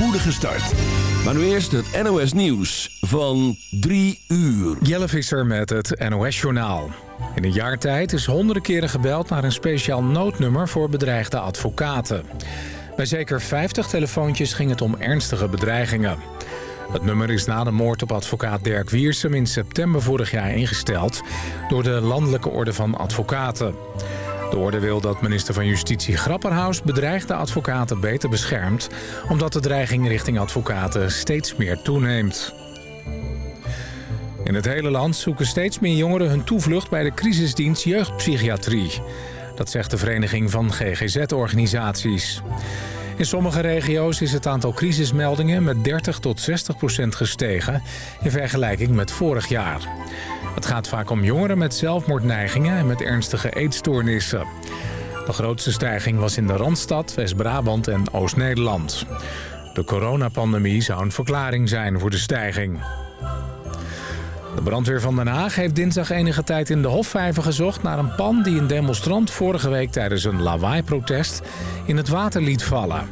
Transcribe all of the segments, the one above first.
spoedige start. Maar nu eerst het NOS Nieuws van 3 uur. Jelle Visser met het NOS Journaal. In een jaar tijd is honderden keren gebeld naar een speciaal noodnummer voor bedreigde advocaten. Bij zeker 50 telefoontjes ging het om ernstige bedreigingen. Het nummer is na de moord op advocaat Dirk Wiersum in september vorig jaar ingesteld... door de Landelijke Orde van Advocaten. De orde wil dat minister van Justitie Grapperhaus bedreigde advocaten beter beschermt... omdat de dreiging richting advocaten steeds meer toeneemt. In het hele land zoeken steeds meer jongeren hun toevlucht bij de crisisdienst jeugdpsychiatrie. Dat zegt de Vereniging van GGZ-organisaties. In sommige regio's is het aantal crisismeldingen met 30 tot 60 procent gestegen... in vergelijking met vorig jaar. Het gaat vaak om jongeren met zelfmoordneigingen en met ernstige eetstoornissen. De grootste stijging was in de Randstad, West-Brabant en Oost-Nederland. De coronapandemie zou een verklaring zijn voor de stijging. De brandweer van Den Haag heeft dinsdag enige tijd in de Hofvijver gezocht... naar een pan die een demonstrant vorige week tijdens een lawaai-protest in het water liet vallen.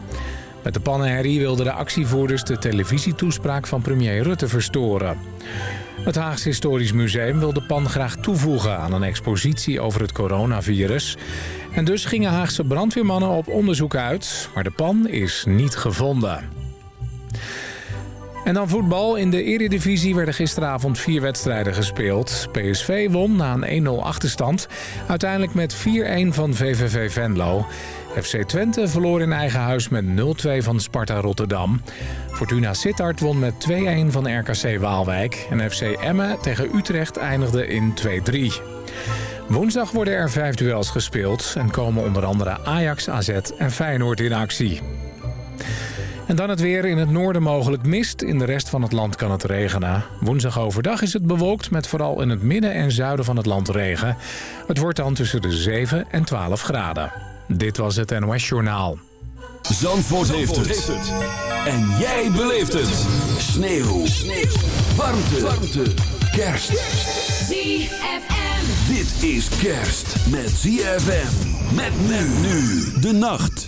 Met de pannenherrie wilden de actievoerders de televisietoespraak van premier Rutte verstoren. Het Haagse Historisch Museum wil de pan graag toevoegen aan een expositie over het coronavirus. En dus gingen Haagse brandweermannen op onderzoek uit, maar de pan is niet gevonden. En dan voetbal. In de eredivisie werden gisteravond vier wedstrijden gespeeld. PSV won na een 1-0 achterstand. Uiteindelijk met 4-1 van VVV Venlo. FC Twente verloor in eigen huis met 0-2 van Sparta Rotterdam. Fortuna Sittard won met 2-1 van RKC Waalwijk. En FC Emmen tegen Utrecht eindigde in 2-3. Woensdag worden er vijf duels gespeeld... en komen onder andere Ajax, AZ en Feyenoord in actie. En dan het weer in het noorden mogelijk mist. In de rest van het land kan het regenen. Woensdag overdag is het bewolkt met vooral in het midden en zuiden van het land regen. Het wordt dan tussen de 7 en 12 graden. Dit was het NOS Journaal. Zandvoort, heeft, het. En jij beleeft het. Sneeuw. Sneeuw. Warmte. Warmte. Kerst. ZFM. Dit is kerst met ZFM. Met men nu de nacht.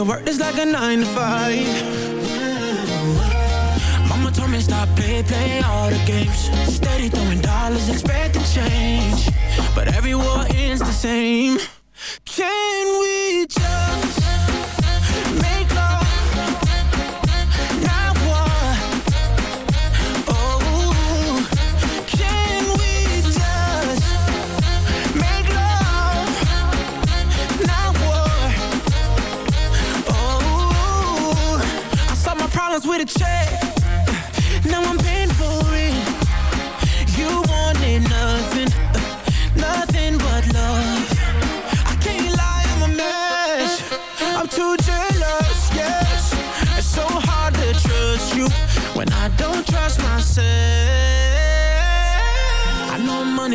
can work this like a nine to five. Mama told me stop play, play all the games. Steady throwing dollars, expect to change. But every war ends the same. Can we just?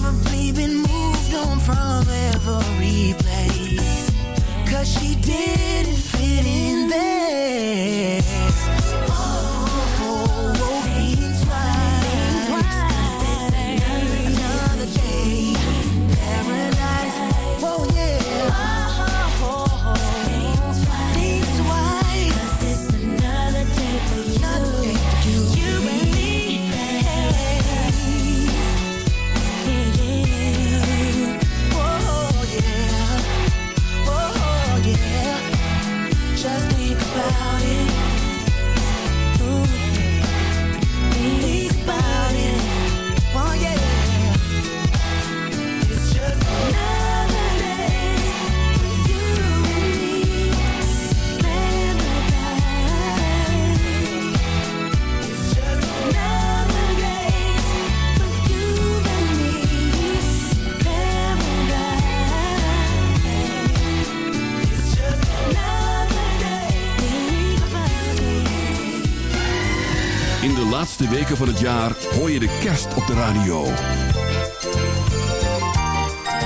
probably been moved on from every place. Cause she didn't fit in there. Laatste weken van het jaar hoor je de kerst op de radio.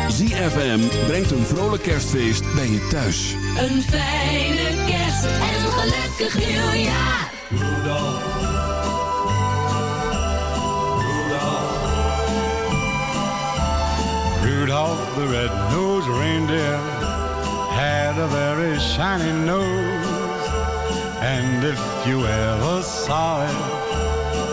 ZFM brengt een vrolijk kerstfeest bij je thuis. Een fijne kerst en een gelukkig nieuwjaar. Rudolph the red-nosed reindeer had a very shiny nose. And if you ever saw it,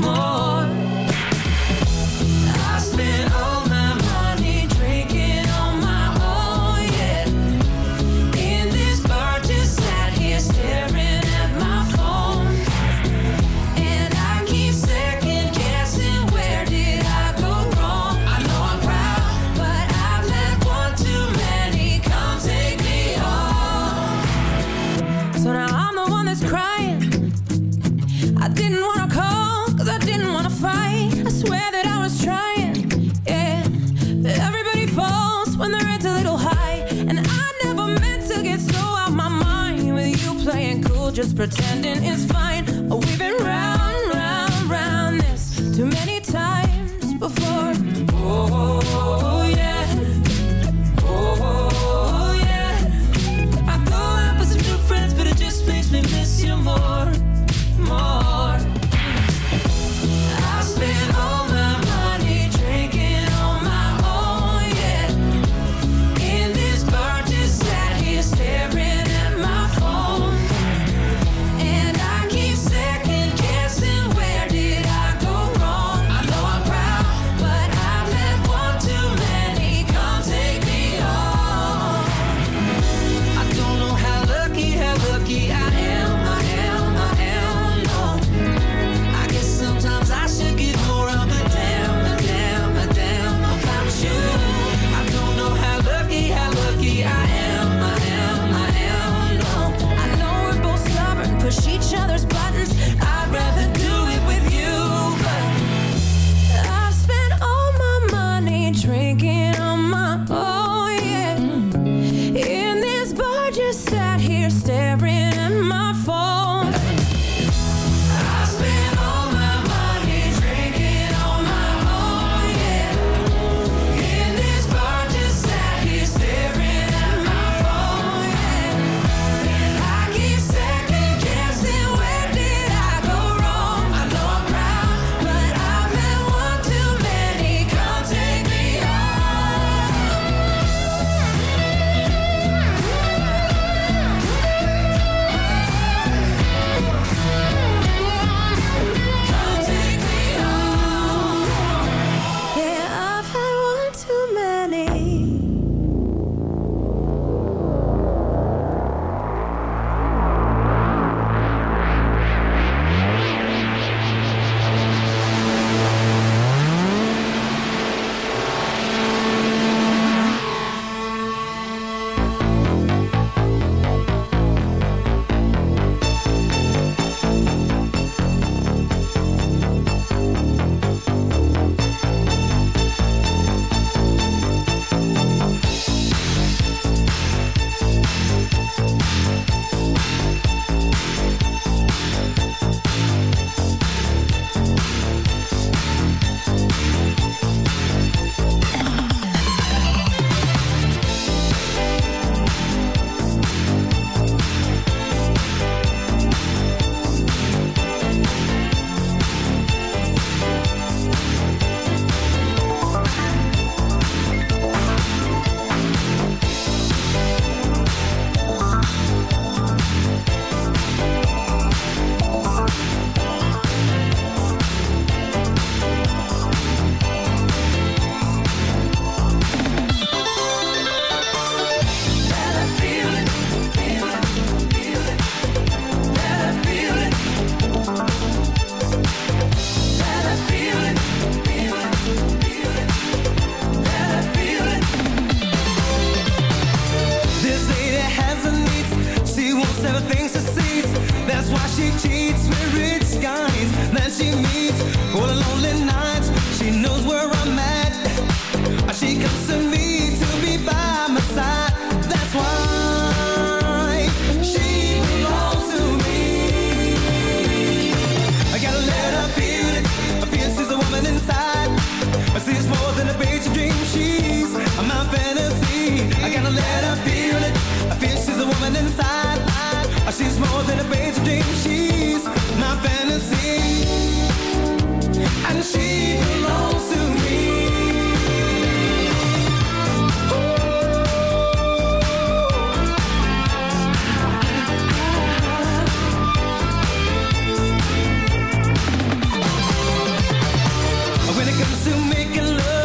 more. I spent pretending it's fine. To making love,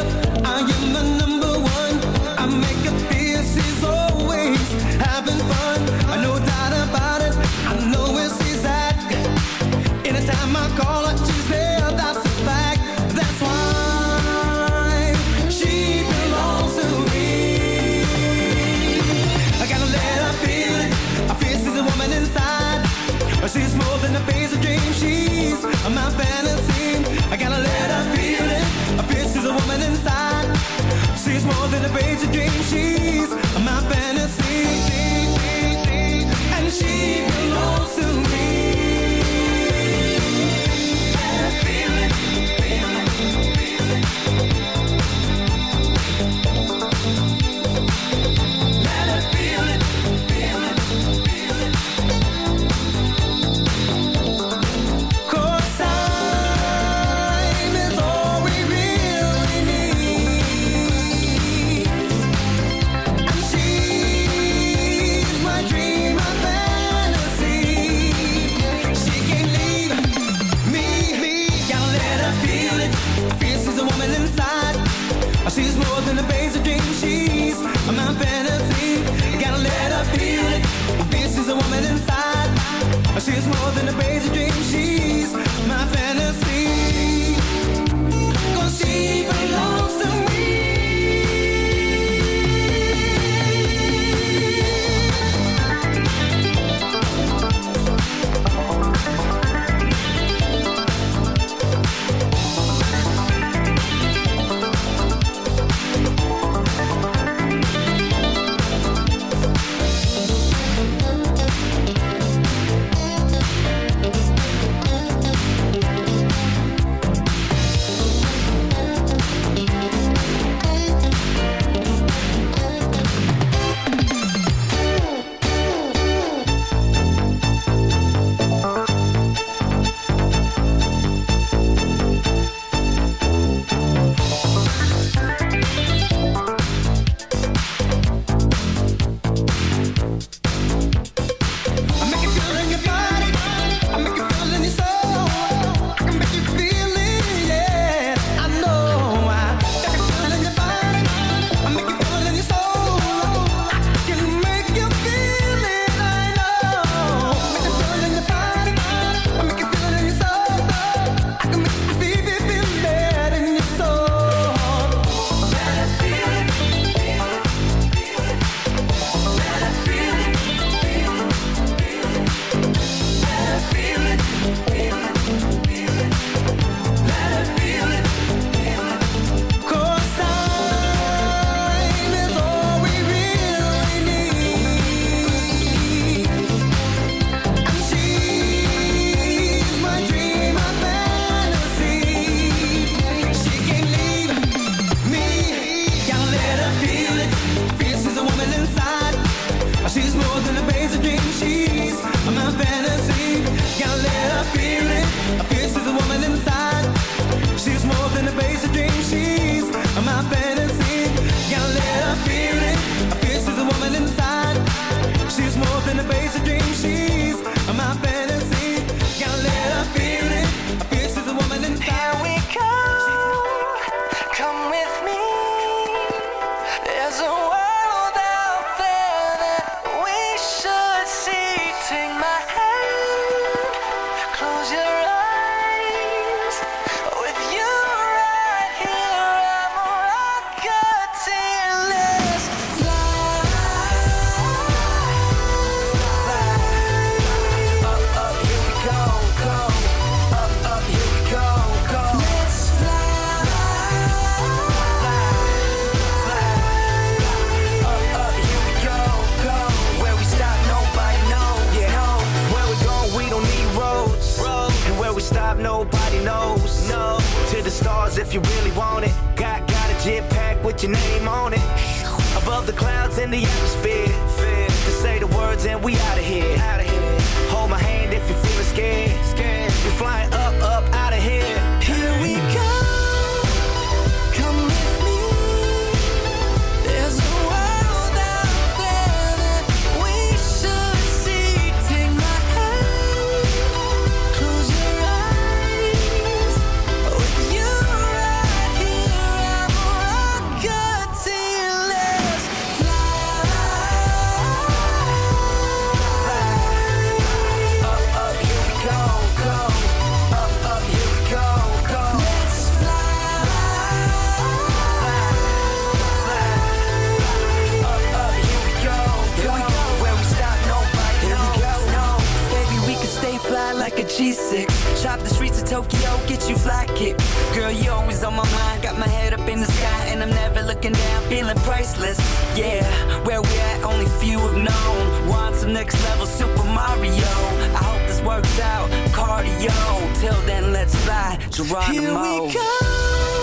Super Mario. I hope this works out. Cardio. Till then, let's fly. Geronimo. Here we go.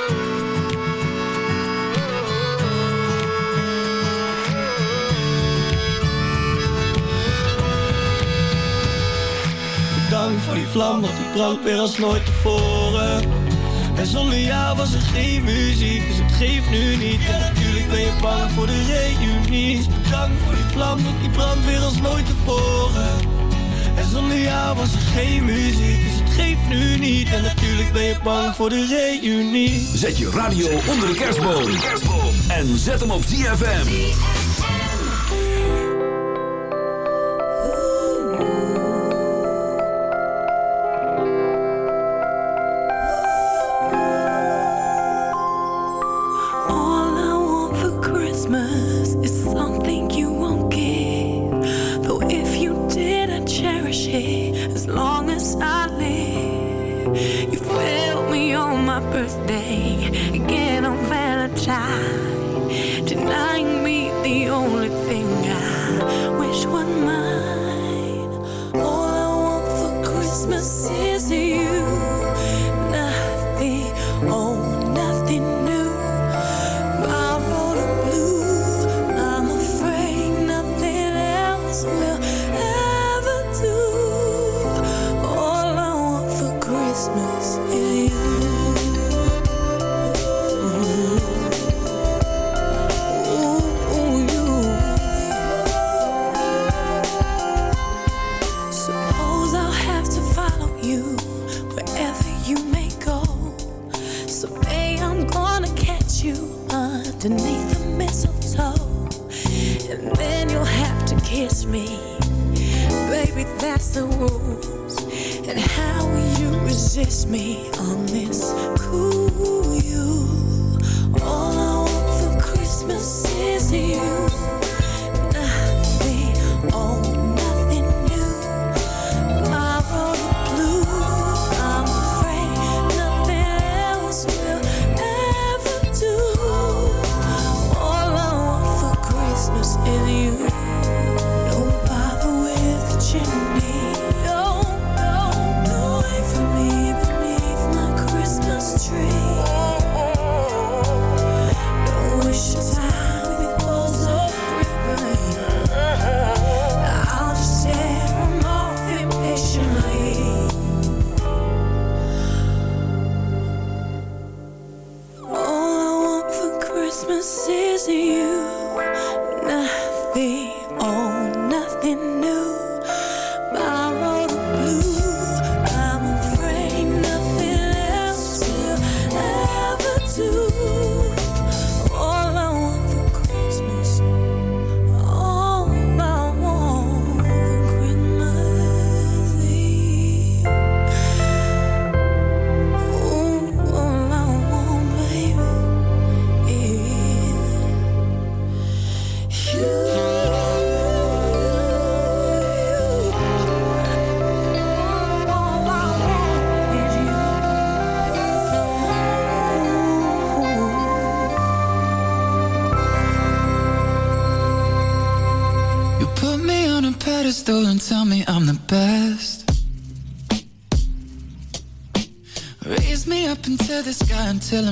Bedankt voor die vlam, want die brandt weer als nooit tevoren. En zonder jou was er geen muziek, dus het geeft nu niet. En natuurlijk ben je bang voor de reunie. Dus bedankt voor die vlam, want die brandt weer als nooit tevoren. En zonder jou was er geen muziek, dus het geeft nu niet. En natuurlijk ben je bang voor de reunie. Zet je radio onder de kerstboom. En zet hem op ZFM.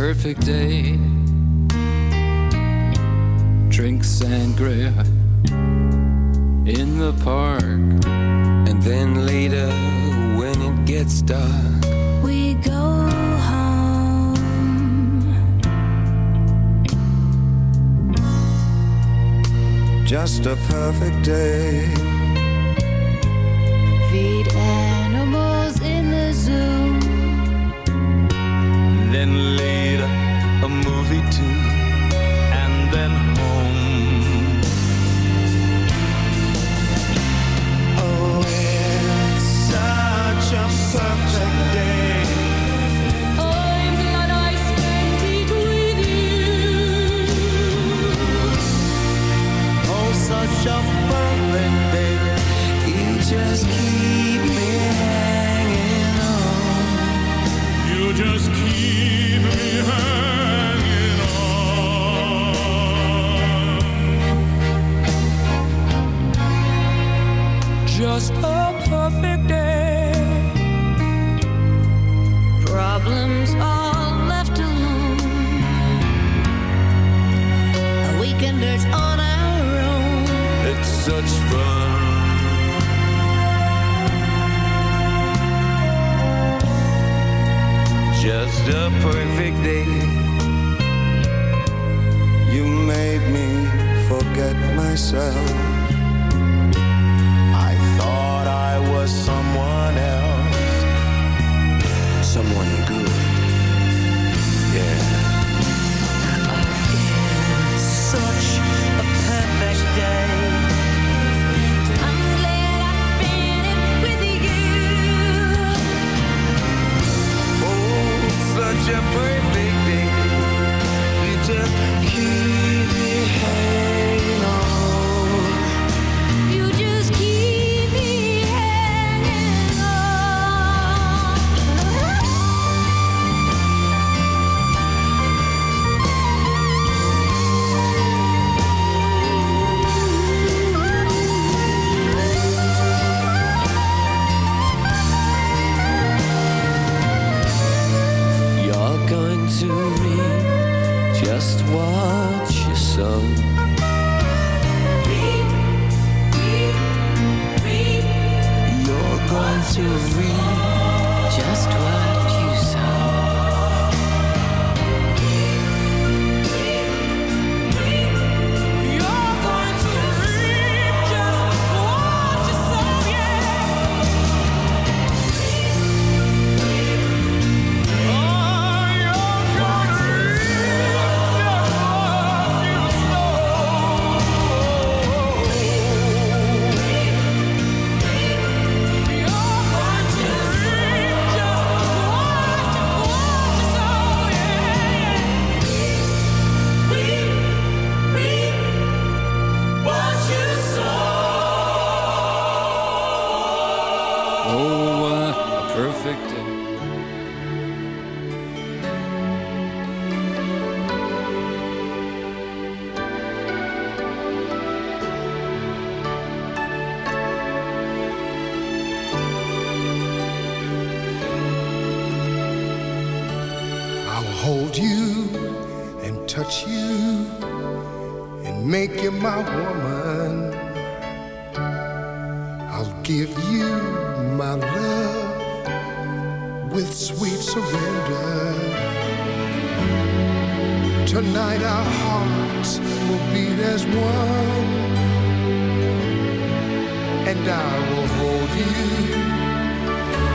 Perfect day.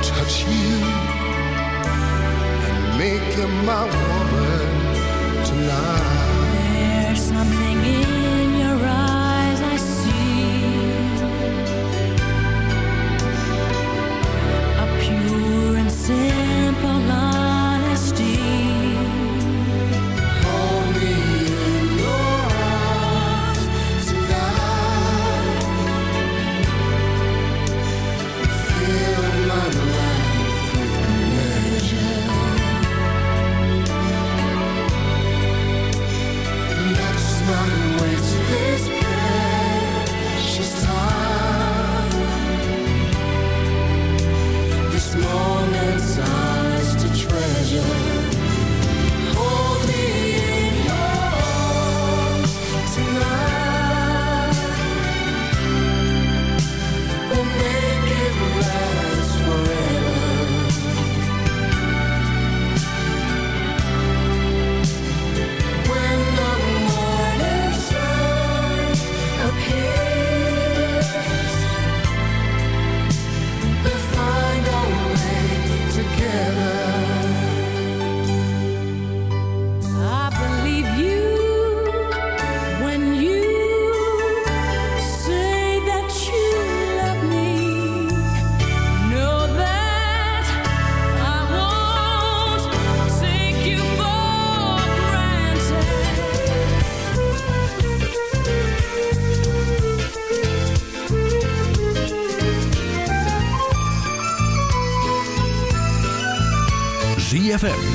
touch you, and make you my woman tonight. There's something in